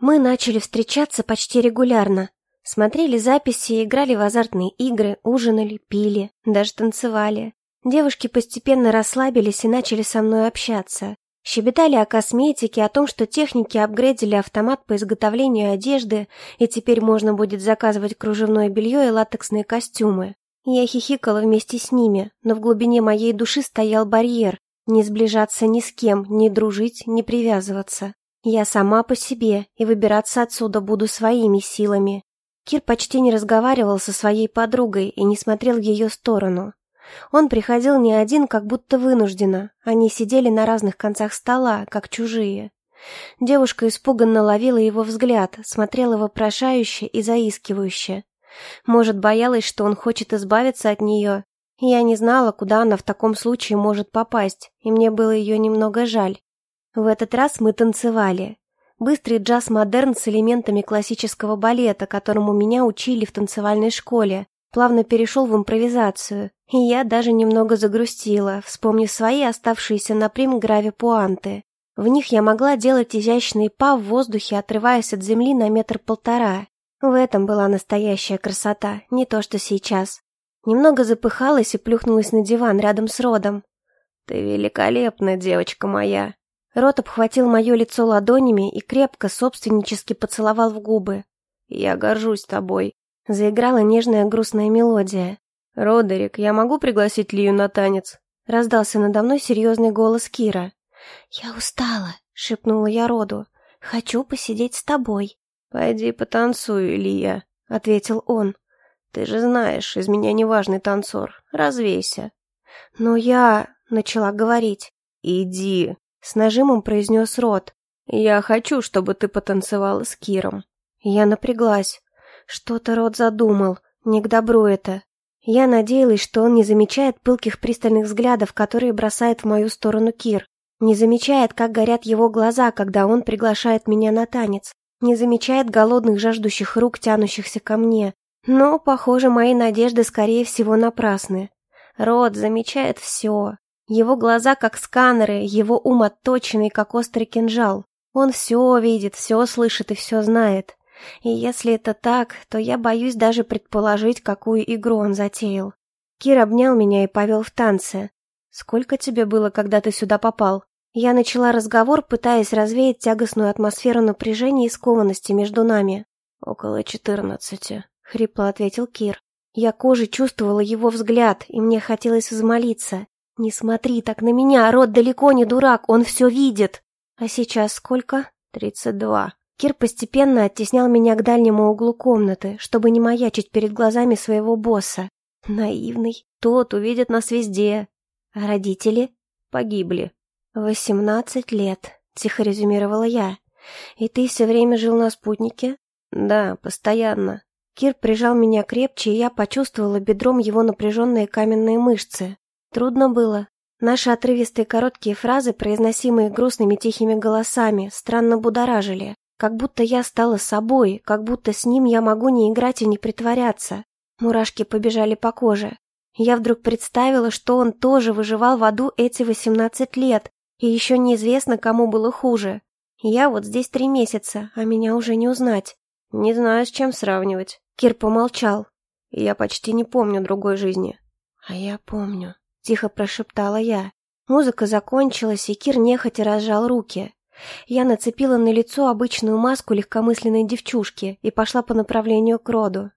Мы начали встречаться почти регулярно. Смотрели записи, играли в азартные игры, ужинали, пили, даже танцевали. Девушки постепенно расслабились и начали со мной общаться. Щебетали о косметике, о том, что техники апгрейдили автомат по изготовлению одежды, и теперь можно будет заказывать кружевное белье и латексные костюмы. Я хихикала вместе с ними, но в глубине моей души стоял барьер. Не сближаться ни с кем, не дружить, не привязываться. Я сама по себе, и выбираться отсюда буду своими силами. Кир почти не разговаривал со своей подругой и не смотрел в ее сторону. Он приходил не один, как будто вынужденно. Они сидели на разных концах стола, как чужие. Девушка испуганно ловила его взгляд, смотрела вопрошающе и заискивающе. Может, боялась, что он хочет избавиться от нее. Я не знала, куда она в таком случае может попасть, и мне было ее немного жаль. В этот раз мы танцевали. Быстрый джаз-модерн с элементами классического балета, которому меня учили в танцевальной школе, плавно перешел в импровизацию, и я даже немного загрустила, вспомнив свои оставшиеся на прим граве пуанты. В них я могла делать изящные па в воздухе, отрываясь от земли на метр-полтора. В этом была настоящая красота, не то что сейчас. Немного запыхалась и плюхнулась на диван рядом с Родом. «Ты великолепна, девочка моя!» Рот обхватил мое лицо ладонями и крепко, собственнически поцеловал в губы. «Я горжусь тобой. Заиграла нежная грустная мелодия. «Родерик, я могу пригласить Лию на танец?» Раздался надо мной серьезный голос Кира. «Я устала», — шепнула я Роду. «Хочу посидеть с тобой». «Пойди потанцуй, Лия», — ответил он. «Ты же знаешь, из меня неважный танцор. Развейся». «Но я...» — начала говорить. «Иди», — с нажимом произнес Род. «Я хочу, чтобы ты потанцевала с Киром». Я напряглась. Что-то род задумал, не к добру это. Я надеялась, что он не замечает пылких пристальных взглядов, которые бросает в мою сторону Кир. Не замечает, как горят его глаза, когда он приглашает меня на танец. Не замечает голодных жаждущих рук, тянущихся ко мне. Но, похоже, мои надежды, скорее всего, напрасны. Рот замечает все. Его глаза как сканеры, его ум отточенный, как острый кинжал. Он все видит, все слышит и все знает. И если это так, то я боюсь даже предположить, какую игру он затеял. Кир обнял меня и повел в танцы. «Сколько тебе было, когда ты сюда попал?» Я начала разговор, пытаясь развеять тягостную атмосферу напряжения и скованности между нами. «Около четырнадцати», — хрипло ответил Кир. Я кожей чувствовала его взгляд, и мне хотелось взмолиться. «Не смотри так на меня, рот далеко не дурак, он все видит!» «А сейчас сколько?» «Тридцать два», Кир постепенно оттеснял меня к дальнему углу комнаты, чтобы не маячить перед глазами своего босса. Наивный. Тот увидит нас везде. А родители? Погибли. «Восемнадцать лет», — тихо резюмировала я. «И ты все время жил на спутнике?» «Да, постоянно». Кир прижал меня крепче, и я почувствовала бедром его напряженные каменные мышцы. Трудно было. Наши отрывистые короткие фразы, произносимые грустными тихими голосами, странно будоражили. Как будто я стала собой, как будто с ним я могу не играть и не притворяться. Мурашки побежали по коже. Я вдруг представила, что он тоже выживал в аду эти восемнадцать лет, и еще неизвестно, кому было хуже. Я вот здесь три месяца, а меня уже не узнать. Не знаю, с чем сравнивать. Кир помолчал. Я почти не помню другой жизни. А я помню, тихо прошептала я. Музыка закончилась, и Кир нехотя разжал руки. Я нацепила на лицо обычную маску легкомысленной девчушки и пошла по направлению к Роду.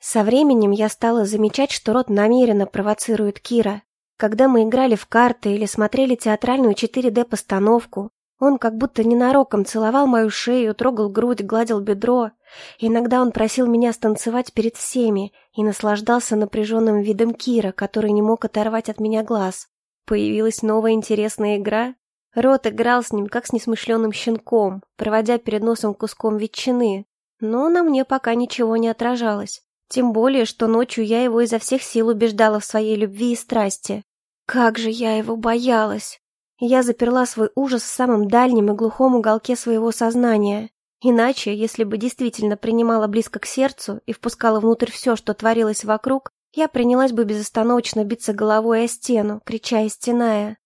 Со временем я стала замечать, что Род намеренно провоцирует Кира. Когда мы играли в карты или смотрели театральную 4D-постановку, он как будто ненароком целовал мою шею, трогал грудь, гладил бедро. Иногда он просил меня станцевать перед всеми и наслаждался напряженным видом Кира, который не мог оторвать от меня глаз. Появилась новая интересная игра, Рот играл с ним, как с несмышленным щенком, проводя перед носом куском ветчины. Но на мне пока ничего не отражалось. Тем более, что ночью я его изо всех сил убеждала в своей любви и страсти. Как же я его боялась! Я заперла свой ужас в самом дальнем и глухом уголке своего сознания. Иначе, если бы действительно принимала близко к сердцу и впускала внутрь все, что творилось вокруг, я принялась бы безостановочно биться головой о стену, крича и стеная.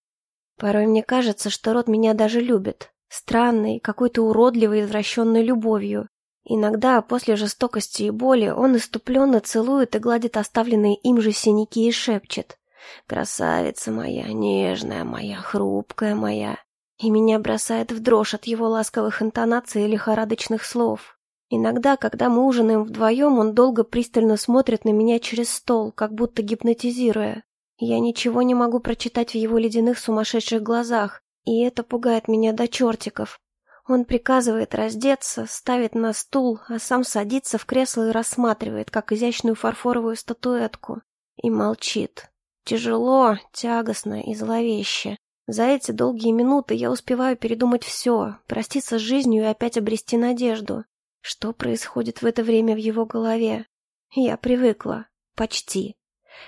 Порой мне кажется, что род меня даже любит. странной, какой-то уродливой извращенной любовью. Иногда, после жестокости и боли, он иступленно целует и гладит оставленные им же синяки и шепчет. «Красавица моя, нежная моя, хрупкая моя». И меня бросает в дрожь от его ласковых интонаций и лихорадочных слов. Иногда, когда мы ужинаем вдвоем, он долго пристально смотрит на меня через стол, как будто гипнотизируя. Я ничего не могу прочитать в его ледяных сумасшедших глазах, и это пугает меня до чертиков. Он приказывает раздеться, ставит на стул, а сам садится в кресло и рассматривает, как изящную фарфоровую статуэтку. И молчит. Тяжело, тягостно и зловеще. За эти долгие минуты я успеваю передумать все, проститься с жизнью и опять обрести надежду. Что происходит в это время в его голове? Я привыкла. Почти.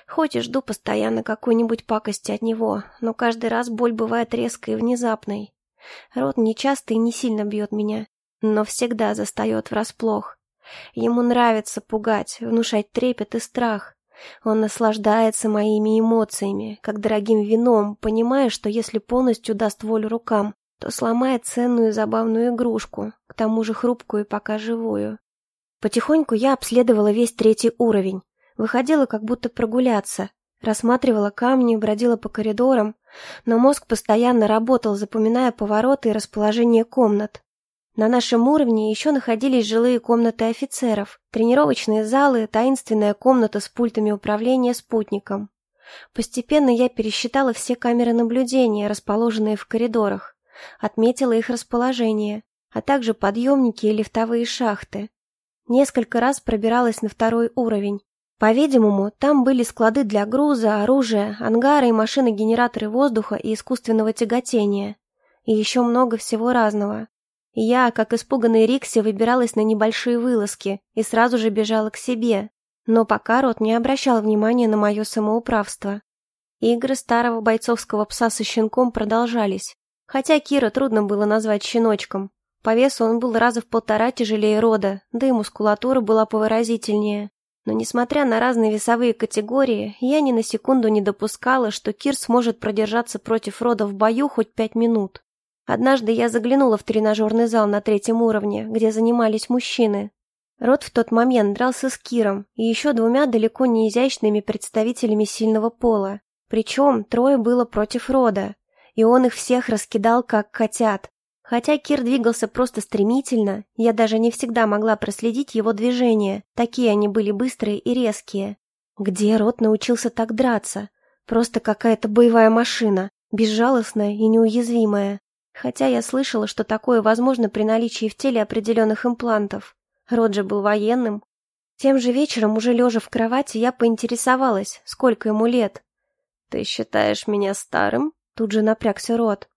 Хоть и жду постоянно какой-нибудь пакости от него, но каждый раз боль бывает резкой и внезапной. Рот не часто и не сильно бьет меня, но всегда застает врасплох. Ему нравится пугать, внушать трепет и страх. Он наслаждается моими эмоциями, как дорогим вином, понимая, что если полностью даст волю рукам, то сломает ценную и забавную игрушку, к тому же хрупкую и пока живую. Потихоньку я обследовала весь третий уровень, выходила как будто прогуляться, рассматривала камни, бродила по коридорам, но мозг постоянно работал, запоминая повороты и расположение комнат. На нашем уровне еще находились жилые комнаты офицеров, тренировочные залы, таинственная комната с пультами управления спутником. Постепенно я пересчитала все камеры наблюдения, расположенные в коридорах, отметила их расположение, а также подъемники и лифтовые шахты. Несколько раз пробиралась на второй уровень, по-видимому, там были склады для груза, оружия, ангары и машины-генераторы воздуха и искусственного тяготения. И еще много всего разного. Я, как испуганный Рикси, выбиралась на небольшие вылазки и сразу же бежала к себе. Но пока Рот не обращал внимания на мое самоуправство. Игры старого бойцовского пса со щенком продолжались. Хотя Кира трудно было назвать щеночком. По весу он был раза в полтора тяжелее рода, да и мускулатура была повыразительнее. Но несмотря на разные весовые категории, я ни на секунду не допускала, что Кир сможет продержаться против рода в бою хоть пять минут. Однажды я заглянула в тренажерный зал на третьем уровне, где занимались мужчины. Род в тот момент дрался с Киром и еще двумя далеко не изящными представителями сильного пола. Причем трое было против рода, и он их всех раскидал как котят, Хотя Кир двигался просто стремительно, я даже не всегда могла проследить его движения, такие они были быстрые и резкие. Где Рот научился так драться? Просто какая-то боевая машина, безжалостная и неуязвимая. Хотя я слышала, что такое возможно при наличии в теле определенных имплантов. Рот же был военным. Тем же вечером, уже лежа в кровати, я поинтересовалась, сколько ему лет. «Ты считаешь меня старым?» Тут же напрягся Рот.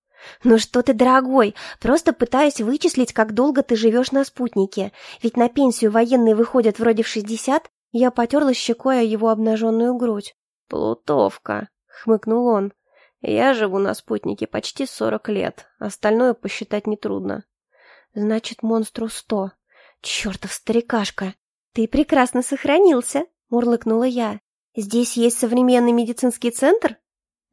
«Ну что ты, дорогой, просто пытаюсь вычислить, как долго ты живешь на спутнике. Ведь на пенсию военные выходят вроде в шестьдесят». Я потерла щекой о его обнаженную грудь. «Плутовка», — хмыкнул он. «Я живу на спутнике почти сорок лет. Остальное посчитать нетрудно». «Значит, монстру сто. Чертов старикашка! Ты прекрасно сохранился!» — мурлыкнула я. «Здесь есть современный медицинский центр?»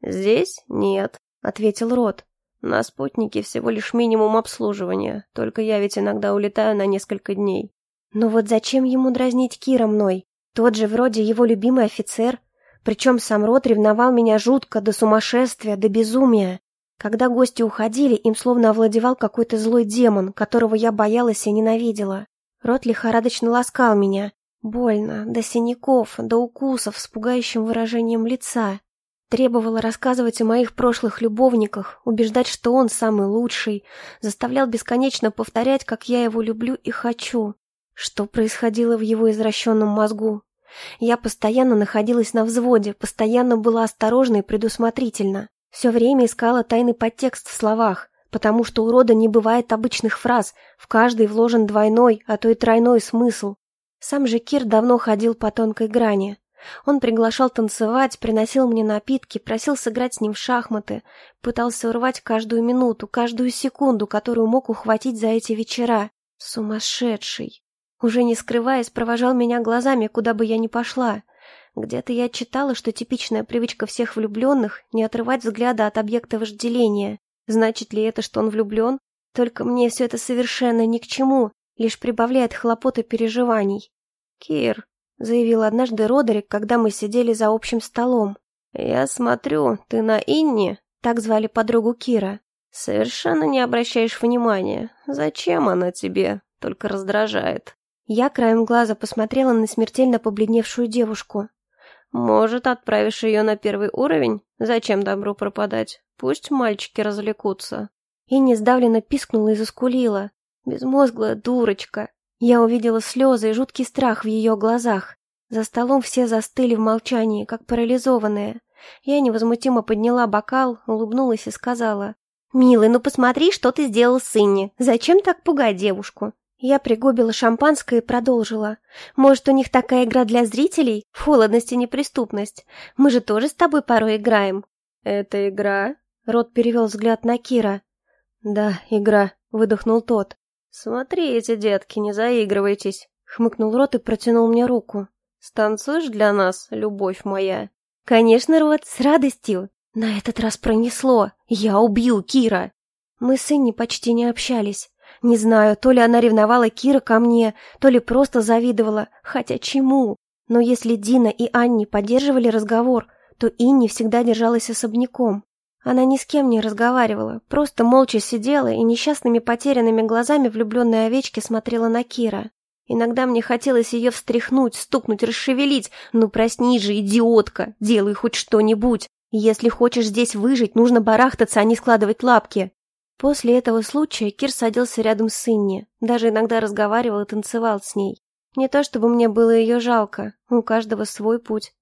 «Здесь нет», — ответил Рот. На спутнике всего лишь минимум обслуживания, только я ведь иногда улетаю на несколько дней. Но вот зачем ему дразнить Кира мной? Тот же вроде его любимый офицер. Причем сам Рот ревновал меня жутко, до сумасшествия, до безумия. Когда гости уходили, им словно овладевал какой-то злой демон, которого я боялась и ненавидела. Рот лихорадочно ласкал меня. Больно, до синяков, до укусов с пугающим выражением лица. Требовала рассказывать о моих прошлых любовниках, убеждать, что он самый лучший, заставлял бесконечно повторять, как я его люблю и хочу. Что происходило в его извращенном мозгу? Я постоянно находилась на взводе, постоянно была осторожна и предусмотрительна. Все время искала тайный подтекст в словах, потому что у рода не бывает обычных фраз, в каждой вложен двойной, а то и тройной смысл. Сам же Кир давно ходил по тонкой грани. Он приглашал танцевать, приносил мне напитки, просил сыграть с ним в шахматы, пытался урвать каждую минуту, каждую секунду, которую мог ухватить за эти вечера. Сумасшедший. Уже не скрываясь, провожал меня глазами, куда бы я ни пошла. Где-то я читала, что типичная привычка всех влюбленных — не отрывать взгляда от объекта вожделения. Значит ли это, что он влюблен? Только мне все это совершенно ни к чему, лишь прибавляет хлопот и переживаний. «Кир», — заявил однажды Родерик, когда мы сидели за общим столом, — «я смотрю, ты на Инне?» — так звали подругу Кира. «Совершенно не обращаешь внимания. Зачем она тебе? Только раздражает». Я краем глаза посмотрела на смертельно побледневшую девушку. «Может, отправишь ее на первый уровень? Зачем добру пропадать? Пусть мальчики развлекутся». И несдавленно пискнула и заскулила. Безмозглая дурочка. Я увидела слезы и жуткий страх в ее глазах. За столом все застыли в молчании, как парализованные. Я невозмутимо подняла бокал, улыбнулась и сказала. «Милый, ну посмотри, что ты сделал с. Зачем так пугать девушку? Я пригубила шампанское и продолжила. «Может, у них такая игра для зрителей? Холодность и неприступность. Мы же тоже с тобой порой играем». «Это игра?» Рот перевел взгляд на Кира. «Да, игра», — выдохнул тот. «Смотрите, детки, не заигрывайтесь», — хмыкнул Рот и протянул мне руку. «Станцуешь для нас, любовь моя?» «Конечно, Рот, с радостью!» На этот раз пронесло. «Я убью Кира!» Мы с Инни почти не общались. Не знаю, то ли она ревновала Кира ко мне, то ли просто завидовала, хотя чему? Но если Дина и Анни поддерживали разговор, то Инни всегда держалась особняком. Она ни с кем не разговаривала, просто молча сидела и несчастными потерянными глазами влюбленной овечки смотрела на Кира. Иногда мне хотелось ее встряхнуть, стукнуть, расшевелить. «Ну проснись же, идиотка! Делай хоть что-нибудь! Если хочешь здесь выжить, нужно барахтаться, а не складывать лапки!» После этого случая Кир садился рядом с Инни, даже иногда разговаривал и танцевал с ней. Не то чтобы мне было ее жалко, у каждого свой путь.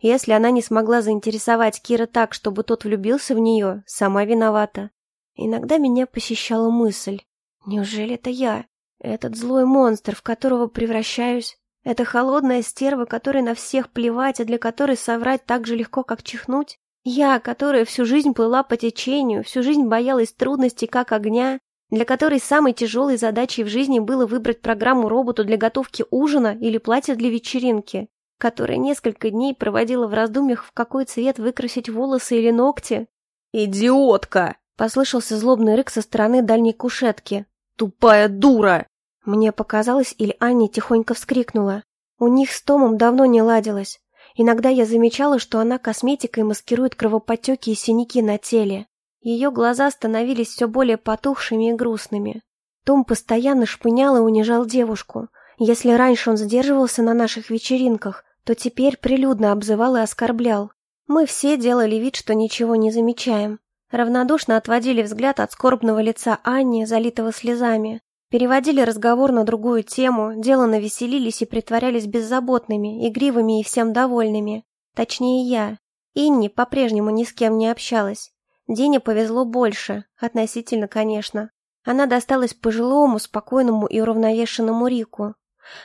Если она не смогла заинтересовать Кира так, чтобы тот влюбился в нее, сама виновата. Иногда меня посещала мысль, неужели это я? Этот злой монстр, в которого превращаюсь? Это холодная стерва, которой на всех плевать, а для которой соврать так же легко, как чихнуть? Я, которая всю жизнь плыла по течению, всю жизнь боялась трудностей как огня, для которой самой тяжелой задачей в жизни было выбрать программу роботу для готовки ужина или платья для вечеринки, которая несколько дней проводила в раздумьях, в какой цвет выкрасить волосы или ногти. «Идиотка!» — послышался злобный рык со стороны дальней кушетки. «Тупая дура!» Мне показалось, или Анни тихонько вскрикнула. У них с Томом давно не ладилось. Иногда я замечала, что она косметикой маскирует кровоподтеки и синяки на теле. Ее глаза становились все более потухшими и грустными. Том постоянно шпынял и унижал девушку. Если раньше он сдерживался на наших вечеринках, то теперь прилюдно обзывал и оскорблял. Мы все делали вид, что ничего не замечаем. Равнодушно отводили взгляд от скорбного лица Анни, залитого слезами. Переводили разговор на другую тему, деланно веселились и притворялись беззаботными, игривыми и всем довольными. Точнее, я. Инни по-прежнему ни с кем не общалась. Дине повезло больше, относительно, конечно. Она досталась пожилому, спокойному и уравновешенному Рику.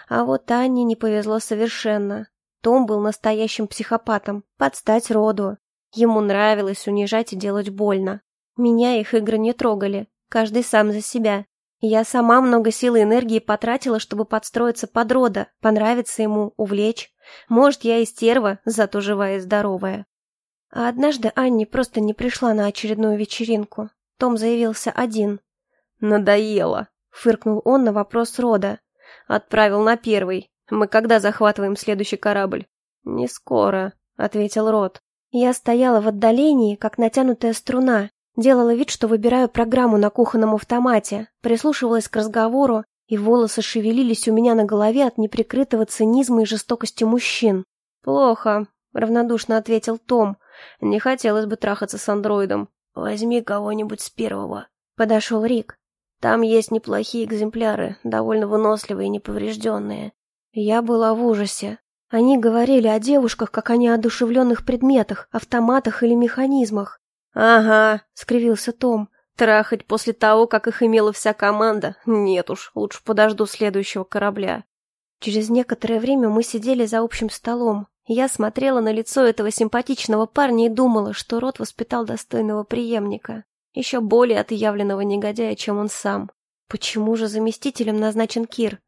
А вот Анне не повезло совершенно. Том был настоящим психопатом, под стать роду. Ему нравилось унижать и делать больно. Меня их игры не трогали, каждый сам за себя. Я сама много сил и энергии потратила, чтобы подстроиться под рода, понравиться ему, увлечь. Может, я и стерва, зато живая и здоровая. А однажды Анни просто не пришла на очередную вечеринку. Том заявился один. «Надоело», — фыркнул он на вопрос рода. «Отправил на первый. Мы когда захватываем следующий корабль?» «Не скоро», — ответил Род. Я стояла в отдалении, как натянутая струна, Делала вид, что выбираю программу на кухонном автомате, прислушивалась к разговору, и волосы шевелились у меня на голове от неприкрытого цинизма и жестокости мужчин. «Плохо», — равнодушно ответил Том. «Не хотелось бы трахаться с андроидом». «Возьми кого-нибудь с первого», — подошел Рик. «Там есть неплохие экземпляры, довольно выносливые и неповрежденные». Я была в ужасе. Они говорили о девушках, как о неодушевленных предметах, автоматах или механизмах. «Ага», — скривился Том. «Трахать после того, как их имела вся команда? Нет уж, лучше подожду следующего корабля». Через некоторое время мы сидели за общим столом. Я смотрела на лицо этого симпатичного парня и думала, что род воспитал достойного преемника. Еще более отъявленного негодяя, чем он сам. Почему же заместителем назначен Кир?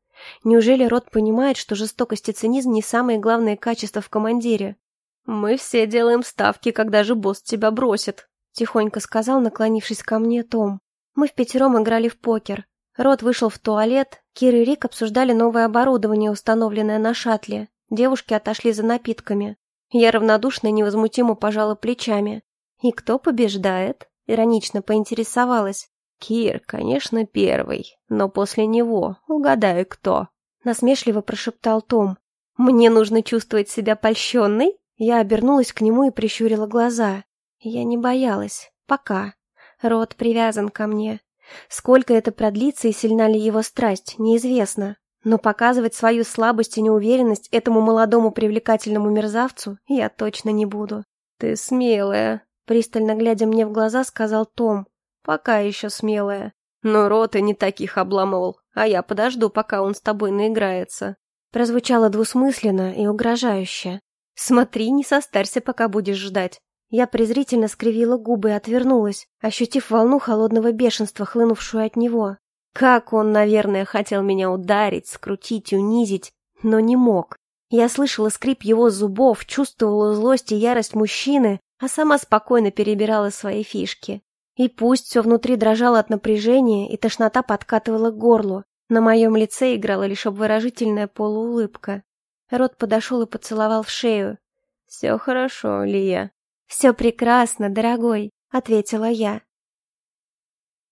Неужели род понимает, что жестокость и цинизм не самые главные качества в командире? «Мы все делаем ставки, когда же босс тебя бросит», Тихонько сказал, наклонившись ко мне, Том. Мы в пятером играли в покер. Рот вышел в туалет, Кир и Рик обсуждали новое оборудование, установленное на шаттле. Девушки отошли за напитками. Я равнодушно и невозмутимо пожала плечами. «И кто побеждает?» — иронично поинтересовалась. «Кир, конечно, первый, но после него угадай, кто». Насмешливо прошептал Том. «Мне нужно чувствовать себя польщенной?» Я обернулась к нему и прищурила глаза. Я не боялась. Пока. Рот привязан ко мне. Сколько это продлится и сильна ли его страсть, неизвестно. Но показывать свою слабость и неуверенность этому молодому привлекательному мерзавцу я точно не буду. «Ты смелая», — пристально глядя мне в глаза, сказал Том. «Пока еще смелая. Но рот и не таких обламывал, а я подожду, пока он с тобой наиграется». Прозвучало двусмысленно и угрожающе. «Смотри, не состарься, пока будешь ждать». Я презрительно скривила губы и отвернулась, ощутив волну холодного бешенства, хлынувшую от него. Как он, наверное, хотел меня ударить, скрутить, унизить, но не мог. Я слышала скрип его зубов, чувствовала злость и ярость мужчины, а сама спокойно перебирала свои фишки. И пусть все внутри дрожало от напряжения, и тошнота подкатывала к горлу, на моем лице играла лишь обворожительная полуулыбка. Рот подошел и поцеловал в шею. «Все хорошо, Лия». «Все прекрасно, дорогой», — ответила я.